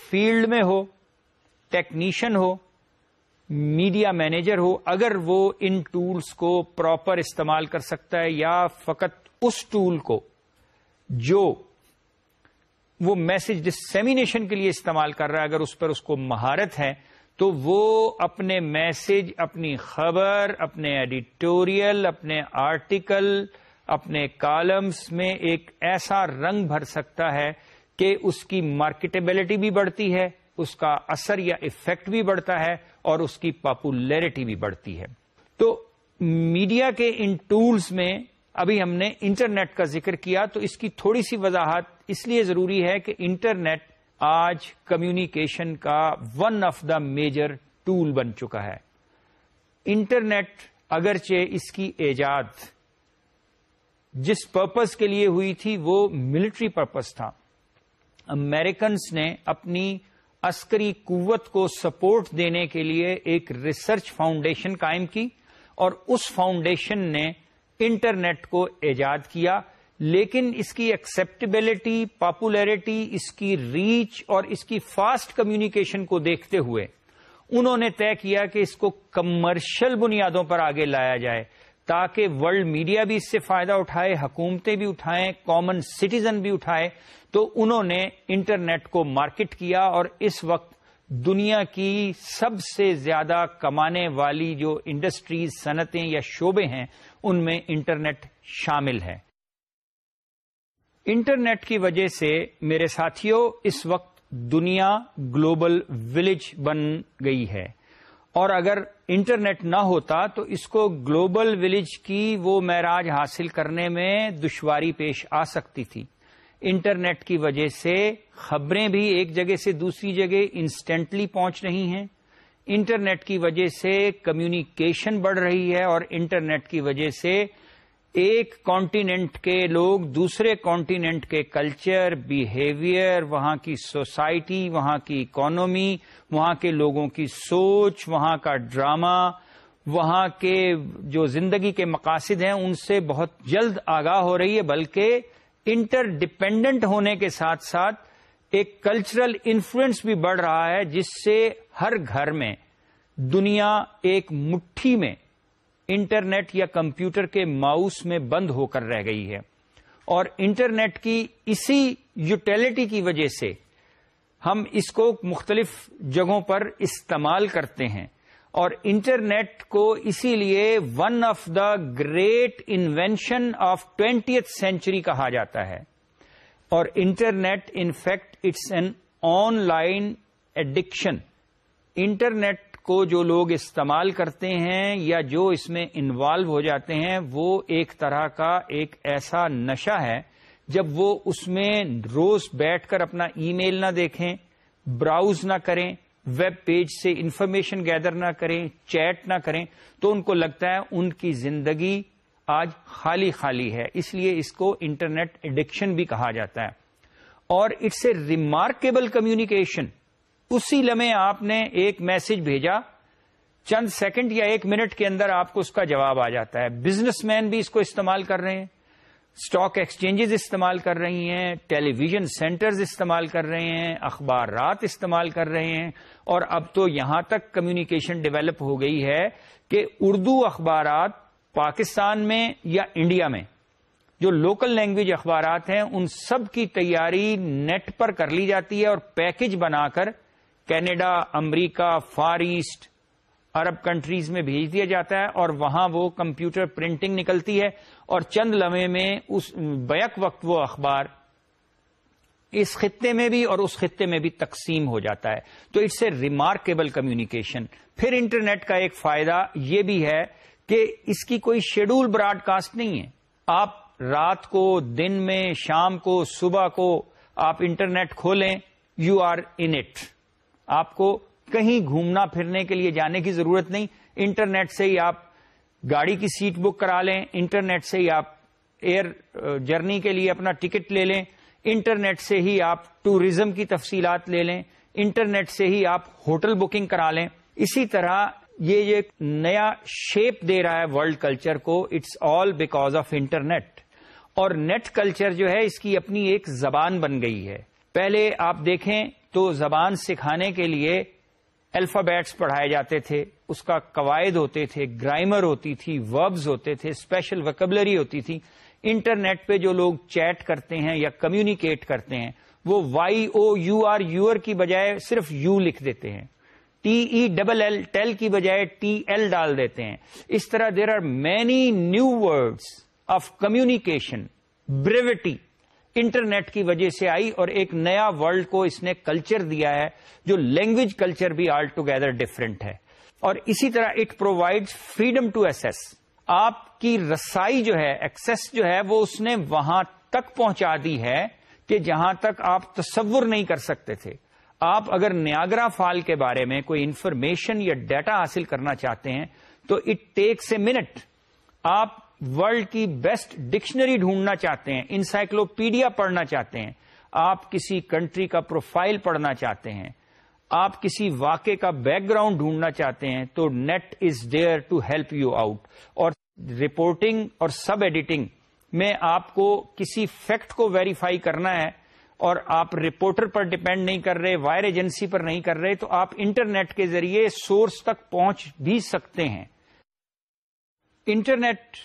فیلڈ میں ہو، ٹیکنیشین ہو، میڈیا مینیجر ہو، اگر وہ ان ٹولز کو پراپر استعمال کر سکتا ہے، یا فقط اس ٹول کو جو وہ میسج ڈسمینیشن کے لیے استعمال کر رہا ہے۔ اگر اس پر اس کو مہارت ہے، تو وہ اپنے میسج، اپنی خبر، اپنے ایڈیٹوریل اپنے آرٹیکل اپنے کالمس میں ایک ایسا رنگ بھر سکتا ہے کہ اس کی مارکیٹیبلٹی بھی بڑھتی ہے، اس کا اثر یا افیکٹ بھی بڑھتا ہے اور اس کی پاپولیرٹی بھی بڑھتی ہے۔ تو میڈیا کے ان ٹولز میں ابھی ہم نے انٹرنیٹ کا ذکر کیا تو اس کی تھوڑی سی وضاحت اس لیے ضروری ہے کہ انٹرنیٹ آج کمیونیکیشن کا one of the major tool بن چکا ہے۔ انٹرنیٹ اگرچہ اس کی ایجاد جس پرپز کے لیے ہوئی تھی وہ ملٹری پرپز تھا۔ امیریکنس نے اپنی عسکری قوت کو سپورٹ دینے کے لیے ایک ریسرچ فاؤنڈیشن قائم کی اور اس فاؤنڈیشن نے انٹرنیٹ کو ایجاد کیا، لیکن اس کی ایکسپٹیبلٹی پاپولیرٹی اس کی ریچ اور اس کی فاسٹ کمیونیکیشن کو دیکھتے ہوئے انہوں نے طے کیا کہ اس کو کمرشل بنیادوں پر آگے لایا جائے تاکہ ورلڈ میڈیا بھی اس سے فائدہ اٹھائے، حکومتیں بھی اٹھائیں کامن سٹیزن بھی اٹھائے۔ تو انہوں نے انٹرنیٹ کو مارکیٹ کیا اور اس وقت دنیا کی سب سے زیادہ کمانے والی جو انڈسٹریز صنعتیں یا شعبے ہیں ان میں انٹرنیٹ شامل ہے۔ انٹرنیٹ کی وجہ سے میرے ساتھیوں، اس وقت دنیا گلوبل ولیج بن گئی ہے۔ اور اگر انٹرنیٹ نہ ہوتا تو اس کو گلوبل ولیج کی وہ معراج حاصل کرنے میں دشواری پیش آ سکتی تھی۔ انٹرنیٹ کی وجہ سے خبریں بھی ایک جگہ سے دوسری جگہ انسٹینٹلی پہنچ رہی ہیں۔ انٹرنیٹ کی وجہ سے کمیونیکیشن بڑھ رہی ہے اور انٹرنیٹ کی وجہ سے ایک کانٹیننٹ کے لوگ دوسرے کانٹیننٹ کے کلچر بیہیویئر وہاں کی سوسائٹی، وہاں کی اکانومی وہاں کے لوگوں کی سوچ، وہاں کا ڈرامہ وہاں کے جو زندگی کے مقاصد ہیں، ان سے بہت جلد آگاہ ہو رہی ہے، بلکہ انٹر ڈپینڈنٹ ہونے کے ساتھ ساتھ ایک کلچرل انفلوئنس بھی بڑھ رہا ہے جس سے ہر گھر میں دنیا ایک مٹھی میں انٹرنیٹ یا کمپیوٹر کے ماؤس میں بند ہو کر رہ گئی ہے۔ اور انٹرنیٹ کی اسی یوٹیلٹی کی وجہ سے ہم اس کو مختلف جگہوں پر استعمال کرتے ہیں۔ اور انٹرنیٹ کو اسی لیے one of the great invention of twentieth century کہا جاتا ہے۔ اور internet in fact it's an online addiction. Internet کو جو لوگ استعمال کرتے ہیں یا جو اس میں انوالو ہو جاتے ہیں، وہ ایک طرح کا ایک ایسا نشہ ہے۔ جب وہ اس میں روز بیٹھ کر اپنا ای میل نہ دیکھیں، براؤز نہ کریں، ویب پیج سے انفارمیشن گیدر نہ کریں، چیٹ نہ کریں، تو ان کو لگتا ہے ان کی زندگی آج خالی خالی ہے، اس لیے اس کو انٹرنیٹ ایڈکشن بھی کہا جاتا ہے۔ اور اٹس اے ریمارکیبل کمیونیکیشن۔ اسی لمحے آپ نے ایک میسج بھیجا۔ چند سیکنڈ یا ایک منٹ کے اندر آپ کو اس کا جواب آ جاتا ہے۔ بزنس مین بھی اس کو استعمال کر رہے ہیں۔ اسٹاک ایکسچینجز استعمال کر رہی ہیں۔ ٹیلی ویژن سینٹرز استعمال کر رہے ہیں۔ اخبارات استعمال کر رہے ہیں۔ اور اب تو یہاں تک کمیونیکیشن ڈیولپ ہو گئی ہے کہ اردو اخبارات پاکستان میں یا انڈیا میں جو لوکل لینگویج اخبارات ہیں، ان سب کی تیاری نیٹ پر کر لی جاتی ہے اور پیکج بنا کر کینیڈا، امریکہ، فار ایسٹ، عرب کنٹریز میں بھیج دیا جاتا ہے اور وہاں وہ کمپیوٹر پرنٹنگ نکلتی ہے اور چند لمحے میں اس بیک وقت وہ اخبار اس خطے میں بھی اور اس خطے میں بھی تقسیم ہو جاتا ہے۔ تو اٹس اے ریمارکیبل کمیونیکیشن پھر انٹرنیٹ کا ایک فائدہ یہ بھی ہے کہ اس کی کوئی شیڈول براڈ کاسٹ نہیں ہے۔ آپ رات کو، دن میں، شام کو، صبح کو آپ انٹرنیٹ کھولیں یو آر ان اٹ آپ کو کہیں گھومنا، پھرنے کے لیے جانے کی ضرورت نہیں۔ انٹرنیٹ سے ہی آپ گاڑی کی سیٹ بک کرا لیں۔ انٹرنیٹ سے ہی آپ ایئر جرنی uh, کے لیے اپنا ٹکٹ لے لیں۔ انٹرنیٹ سے ہی آپ ٹوریزم کی تفصیلات لے لیں۔ انٹرنیٹ سے ہی آپ ہوٹل بکنگ کرا لیں۔ اسی طرح یہ ایک نیا شیپ دے رہا ہے ورلڈ کلچر کو. It's all because of internet اور نیٹ کلچر جو ہے اس کی اپنی ایک زبان بن گئی ہے. پہلے آپ دیکھیں تو زبان سکھانے کے لیے الفابیٹس پڑھائے جاتے تھے. اس کا قواعد ہوتے تھے گرائمر ہوتی تھی وربز ہوتے تھے اسپیشل وکبلری ہوتی تھی. انٹرنیٹ پہ جو لوگ چیٹ کرتے ہیں یا کمیونیکیٹ کرتے ہیں، وہ Y O U R your کی بجائے صرف یو لکھ دیتے ہیں. T E double L tell کی بجائے ٹی ایل ڈال دیتے ہیں۔ اس طرح there are many new words of communication brevity internet کی وجہ سے آئی اور ایک نیا ورلڈ کو اس نے کلچر دیا ہے جو لینگویج کلچر بھی آل ٹوگیدر ڈفرینٹ ہے۔ اور اسی طرح it provide freedom to access آپ کی رسائی جو ہے ایکسس جو ہے، وہ اس نے وہاں تک پہنچا دی ہے کہ جہاں تک آپ تصور نہیں کر سکتے تھے۔ آپ اگر نیاگرا فال کے بارے میں کوئی انفارمیشن یا ڈیٹا حاصل کرنا چاہتے ہیں، تو اٹ ٹیکس اے منٹ آپ ورلڈ کی بیسٹ ڈکشنری ڈھونڈنا چاہتے ہیں، انسائکلوپیڈیا پڑھنا چاہتے ہیں، آپ کسی کنٹری کا پروفائل پڑھنا چاہتے ہیں، آپ کسی واقع کا بیک گراؤنڈ ڈھونڈنا چاہتے ہیں، تو net is there to help you out. اور رپورٹنگ اور سب ایڈیٹنگ میں آپ کو کسی فیکٹ کو ویریفائی کرنا ہے اور آپ رپورٹر پر ڈپینڈ نہیں کر رہے وائر ایجنسی پر نہیں کر رہے، تو آپ انٹرنیٹ کے ذریعے سورس تک پہنچ بھی سکتے ہیں۔ انٹرنیٹ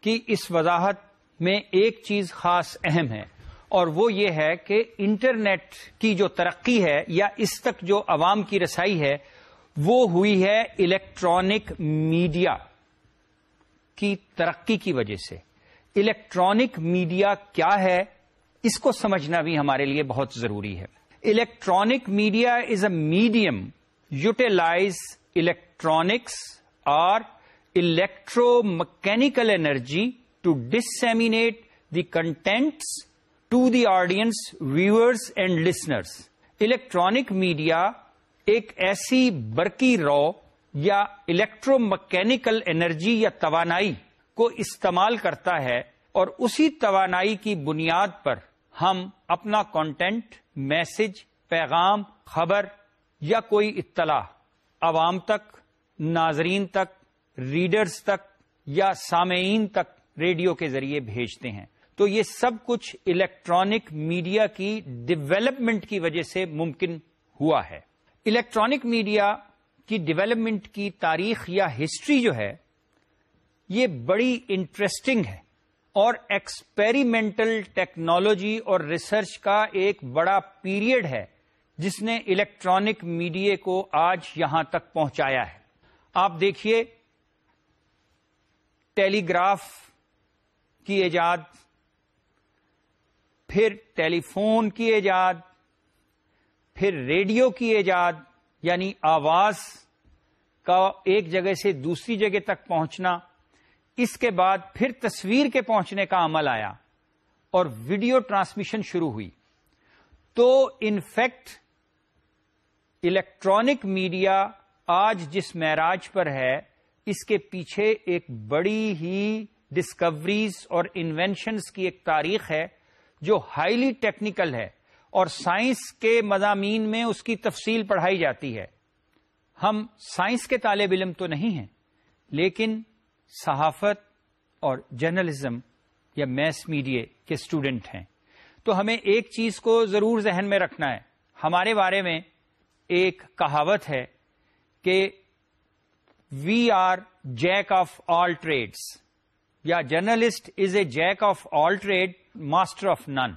کی اس وضاحت میں ایک چیز خاص اہم ہے اور وہ یہ ہے کہ انٹرنیٹ کی جو ترقی ہے یا اس تک جو عوام کی رسائی ہے، وہ ہوئی ہے الیکٹرانک میڈیا کی ترقی کی وجہ سے۔ الیکٹرانک میڈیا کیا ہے؟ اس کو سمجھنا بھی ہمارے لیے بہت ضروری ہے۔ Electronic media is a medium utilize electronics اور electro mechanical energy to disseminate the contents to the audience viewers and listeners electronic media ایک ایسی برقی رو یا الیکٹرو مکینکل انرجی یا توانائی کو استعمال کرتا ہے اور اسی توانائی کی بنیاد پر ہم اپنا کانٹینٹ میسج پیغام، خبر یا کوئی اطلاع عوام تک، ناظرین تک ریڈرز تک یا سامعین تک ریڈیو کے ذریعے بھیجتے ہیں۔ تو یہ سب کچھ الیکٹرانک میڈیا کی ڈویلپمنٹ کی وجہ سے ممکن ہوا ہے۔ الیکٹرانک میڈیا کی ڈیولپمنٹ کی تاریخ یا ہسٹری جو ہے، یہ بڑی انٹرسٹنگ ہے۔ اور ایکسپیریمنٹل ٹیکنالوجی اور ریسرچ کا ایک بڑا پیریڈ ہے، جس نے الیکٹرانک میڈیا کو آج یہاں تک پہنچایا ہے۔ آپ دیکھیے ٹیلی گراف کی ایجاد، پھر ٹیلی فون کی ایجاد، پھر ریڈیو کی ایجاد یعنی آواز کا ایک جگہ سے دوسری جگہ تک پہنچنا۔ اس کے بعد پھر تصویر کے پہنچنے کا عمل آیا اور ویڈیو ٹرانسمیشن شروع ہوئی۔ تو انفیکٹ الیکٹرانک میڈیا آج جس معراج پر ہے، اس کے پیچھے ایک بڑی ہی ڈسکوریز اور انوینشنس کی ایک تاریخ ہے جو ہائیلی ٹیکنیکل ہے اور سائنس کے مضامین میں اس کی تفصیل پڑھائی جاتی ہے۔ ہم سائنس کے طالب علم تو نہیں ہیں، لیکن صحافت اور جرنلزم یا میس میڈیا کے اسٹوڈنٹ ہیں۔ تو ہمیں ایک چیز کو ضرور ذہن میں رکھنا ہے۔ ہمارے بارے میں ایک کہاوت ہے کہ we are jack of all trades یا journalist is a jack of all trade master of none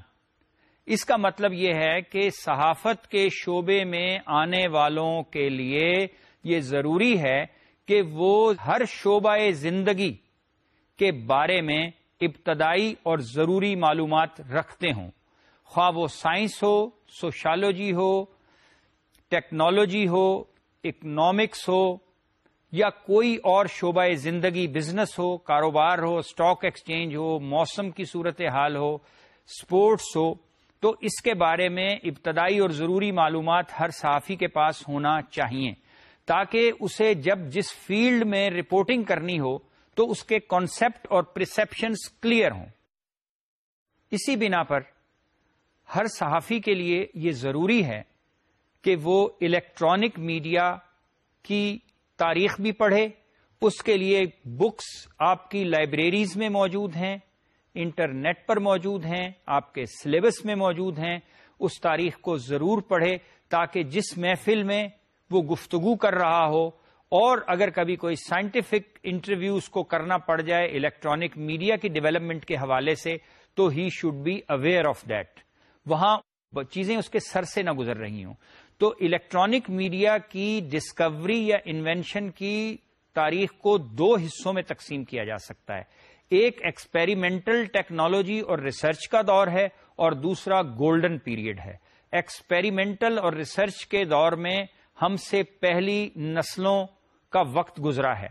اس کا مطلب یہ ہے کہ صحافت کے شعبے میں آنے والوں کے لیے یہ ضروری ہے کہ وہ ہر شعبہ زندگی کے بارے میں ابتدائی اور ضروری معلومات رکھتے ہوں۔ خواہ وہ سائنس ہو، سوشالوجی ہو، ٹیکنالوجی ہو اکنامکس ہو، یا کوئی اور شعبہ زندگی بزنس ہو، کاروبار ہو اسٹاک ایکسچینج ہو، موسم کی صورت حال ہو اسپورٹس ہو، تو اس کے بارے میں ابتدائی اور ضروری معلومات ہر صحافی کے پاس ہونا چاہیے۔ تاکہ اسے جب جس فیلڈ میں رپورٹنگ کرنی ہو تو اس کے کانسیپٹ اور پرسپشنس کلیئر ہوں۔ اسی بنا پر ہر صحافی کے لیے یہ ضروری ہے کہ وہ الیکٹرانک میڈیا کی تاریخ بھی پڑھے۔ اس کے لیے بکس آپ کی لائبریریز میں موجود ہیں انٹرنیٹ پر موجود ہیں، آپ کے سلیبس میں موجود ہیں۔ اس تاریخ کو ضرور پڑھے تاکہ جس محفل میں وہ گفتگو کر رہا ہو اور اگر کبھی کوئی سائنٹیفک انٹرویو اس کو کرنا پڑ جائے الیکٹرانک میڈیا کی ڈیولپمنٹ کے حوالے سے، تو he should be aware of that وہاں چیزیں اس کے سر سے نہ گزر رہی ہوں۔ تو الیکٹرانک میڈیا کی ڈسکوری یا انوینشن کی تاریخ کو دو حصوں میں تقسیم کیا جا سکتا ہے۔ ایک ایکسپیریمنٹل ٹیکنالوجی اور ریسرچ کا دور ہے اور دوسرا گولڈن پیریڈ ہے۔ ایکسپیریمنٹل اور ریسرچ کے دور میں ہم سے پہلی نسلوں کا وقت گزرا ہے،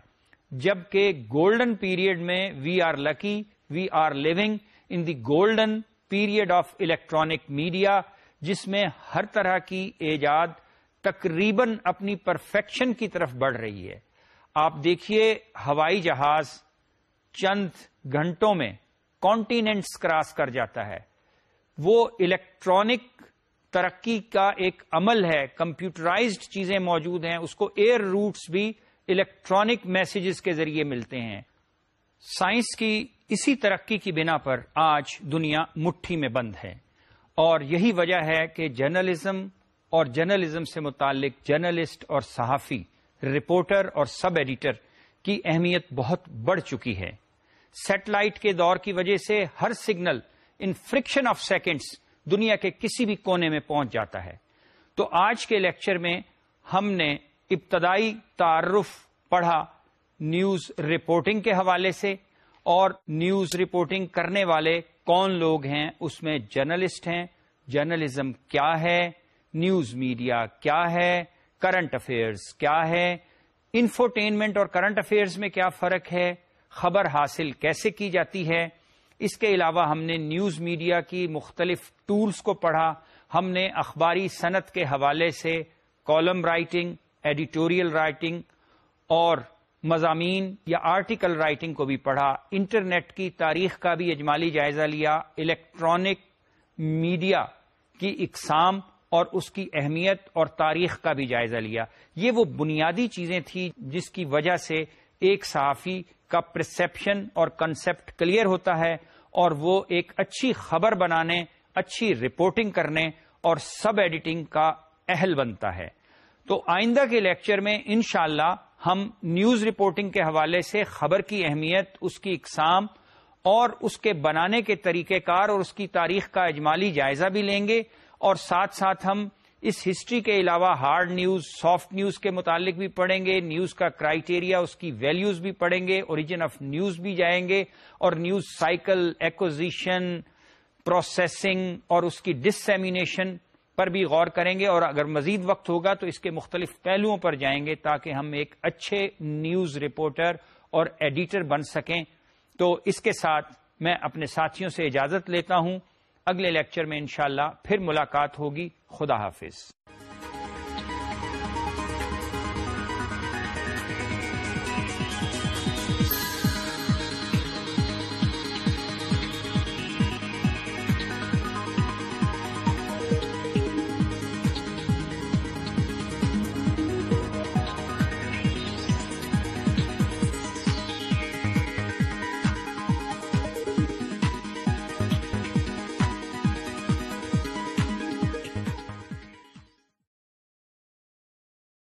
جبکہ گولڈن پیریڈ میں we are lucky we are living in the golden period of electronic media جس میں ہر طرح کی ایجاد تقریباً اپنی پرفیکشن کی طرف بڑھ رہی ہے۔ آپ دیکھیے ہوائی جہاز چند گھنٹوں میں کانٹیننٹس کراس کر جاتا ہے۔ وہ الیکٹرانک ترقی کا ایک عمل ہے، کمپیوٹرائزڈ چیزیں موجود ہیں، اس کو ایئر روٹس بھی الیکٹرانک میسجز کے ذریعے ملتے ہیں۔ سائنس کی اسی ترقی کی بنا پر آج دنیا مٹھی میں بند ہے۔ اور یہی وجہ ہے کہ جرنلزم اور جرنلزم سے متعلق جرنلسٹ اور صحافی، رپورٹر اور سب ایڈیٹر کی اہمیت بہت بڑھ چکی ہے۔ سیٹلائٹ کے دور کی وجہ سے ہر signal in fraction of seconds دنیا کے کسی بھی کونے میں پہنچ جاتا ہے۔ تو آج کے لیکچر میں ہم نے ابتدائی تعارف پڑھا نیوز رپورٹنگ کے حوالے سے اور نیوز رپورٹنگ کرنے والے کون لوگ ہیں، اس میں جرنلسٹ ہیں، جرنلزم کیا ہے، نیوز میڈیا کیا ہے، کرنٹ افیئرز کیا ہے، انفوٹینمنٹ اور کرنٹ افیئرز میں کیا فرق ہے، خبر حاصل کیسے کی جاتی ہے اس کے علاوہ ہم نے نیوز میڈیا کی مختلف ٹولز کو پڑھا، ہم نے اخباری صنعت کے حوالے سے کالم رائٹنگ، ایڈیٹوریل رائٹنگ اور مضامین یا آرٹیکل رائٹنگ کو بھی پڑھا۔ انٹرنیٹ کی تاریخ کا بھی اجمالی جائزہ لیا۔ الیکٹرانک میڈیا کی اقسام اور اس کی اہمیت اور تاریخ کا بھی جائزہ لیا۔ یہ وہ بنیادی چیزیں تھیں جس کی وجہ سے ایک صحافی کا پرسپشن اور کنسپٹ کلیئر ہوتا ہے اور وہ ایک اچھی خبر بنانے، اچھی رپورٹنگ کرنے اور سب ایڈیٹنگ کا اہل بنتا ہے۔ تو آئندہ کے لیکچر میں انشاءاللہ ہم نیوز رپورٹنگ کے حوالے سے خبر کی اہمیت، اس کی اقسام اور اس کے بنانے کے طریقہ کار اور اس کی تاریخ کا اجمالی جائزہ بھی لیں گے اور ساتھ ساتھ ہم اس ہسٹری کے علاوہ ہارڈ نیوز، سافٹ نیوز کے متعلق بھی پڑھیں گے، نیوز کا کرائٹیریا اس کی ویلیوز بھی پڑھیں گے اوریجن آف نیوز بھی جائیں گے اور نیوز سائیکل ایکوزیشن پروسیسنگ اور اس کی ڈسمینیشن پر بھی غور کریں گے اور اگر مزید وقت ہوگا تو اس کے مختلف پہلوؤں پر جائیں گے تاکہ ہم ایک اچھے نیوز رپورٹر اور ایڈیٹر بن سکیں۔ تو اس کے ساتھ میں اپنے ساتھیوں سے اجازت لیتا ہوں۔ اگلے لیکچر میں انشاءاللہ پھر ملاقات ہوگی. خدا حافظ.